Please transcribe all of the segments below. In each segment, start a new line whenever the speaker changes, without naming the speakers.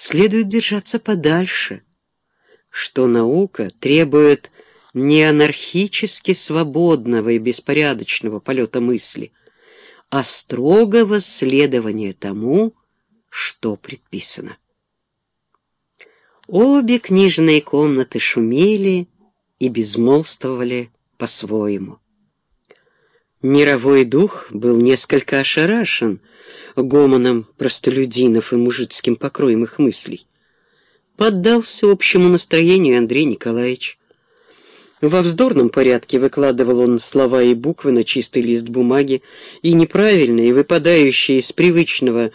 следует держаться подальше, что наука требует не анархически свободного и беспорядочного полета мысли, а строгого следования тому, что предписано. Обе книжные комнаты шумели и безмолвствовали по-своему. Мировой дух был несколько ошарашен гомоном простолюдинов и мужицким покроем их мыслей. Поддался общему настроению Андрей Николаевич. Во вздорном порядке выкладывал он слова и буквы на чистый лист бумаги, и неправильные, выпадающие из привычного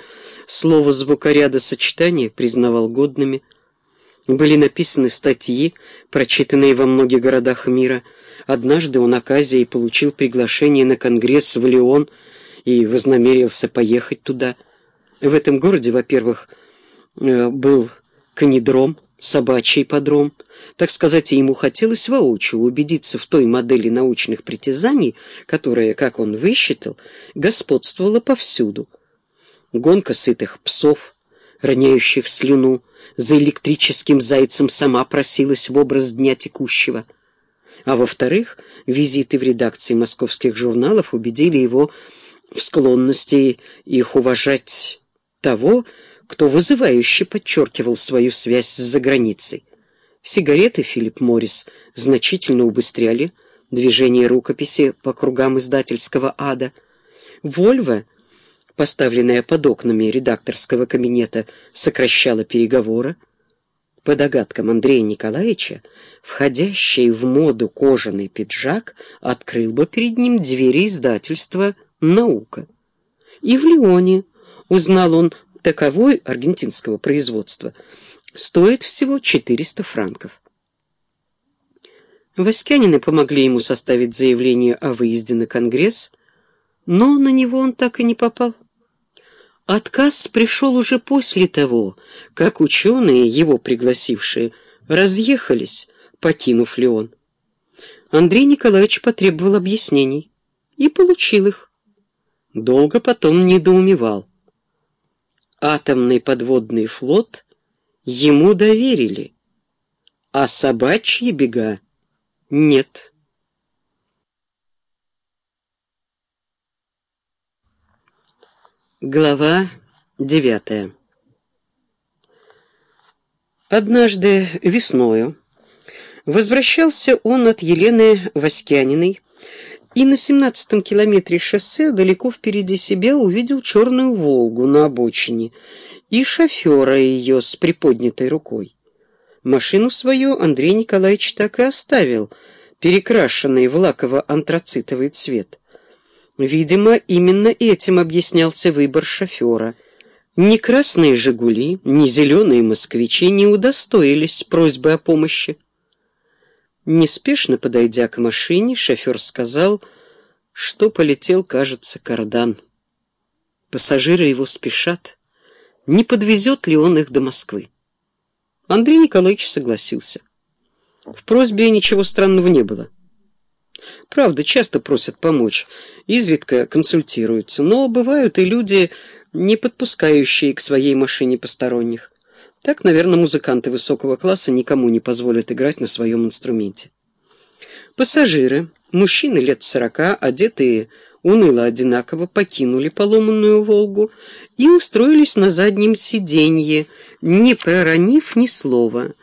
слова звукоряда сочетания признавал годными. Были написаны статьи, прочитанные во многих городах мира. Однажды он оказией получил приглашение на конгресс в Лион и вознамерился поехать туда. В этом городе, во-первых, э, был канидром, собачий подром. Так сказать, ему хотелось воочию убедиться в той модели научных притязаний, которая, как он высчитал, господствовала повсюду. Гонка сытых псов, роняющих слюну, за электрическим зайцем сама просилась в образ дня текущего. А во-вторых, визиты в редакции московских журналов убедили его в склонности их уважать того, кто вызывающе подчеркивал свою связь с заграницей. Сигареты Филипп Моррис значительно убыстряли движение рукописи по кругам издательского ада. «Вольво», поставленная под окнами редакторского кабинета, сокращала переговоры. По догадкам Андрея Николаевича, входящий в моду кожаный пиджак открыл бы перед ним двери издательства «Наука». И в Лионе узнал он таковой аргентинского производства стоит всего 400 франков. Васькянины помогли ему составить заявление о выезде на Конгресс, но на него он так и не попал. Отказ пришел уже после того, как ученые, его пригласившие, разъехались, покинув Леон. Андрей Николаевич потребовал объяснений и получил их. Долго потом недоумевал атомный подводный флот ему доверили, а собачьи бега нет. Глава девятая Однажды весною возвращался он от Елены Васькяниной и на семнадцатом километре шоссе далеко впереди себя увидел черную «Волгу» на обочине и шофера ее с приподнятой рукой. Машину свою Андрей Николаевич так и оставил, перекрашенный в лаково-антрацитовый цвет. Видимо, именно этим объяснялся выбор шофера. Ни красные «Жигули», ни зеленые «Москвичи» не удостоились просьбы о помощи. Неспешно подойдя к машине, шофер сказал, что полетел, кажется, кардан. Пассажиры его спешат. Не подвезет ли он их до Москвы? Андрей Николаевич согласился. В просьбе ничего странного не было. Правда, часто просят помочь, изредка консультируются, но бывают и люди, не подпускающие к своей машине посторонних. Так, наверное, музыканты высокого класса никому не позволят играть на своем инструменте. Пассажиры, мужчины лет сорока, одетые уныло одинаково, покинули поломанную «Волгу» и устроились на заднем сиденье, не проронив ни слова –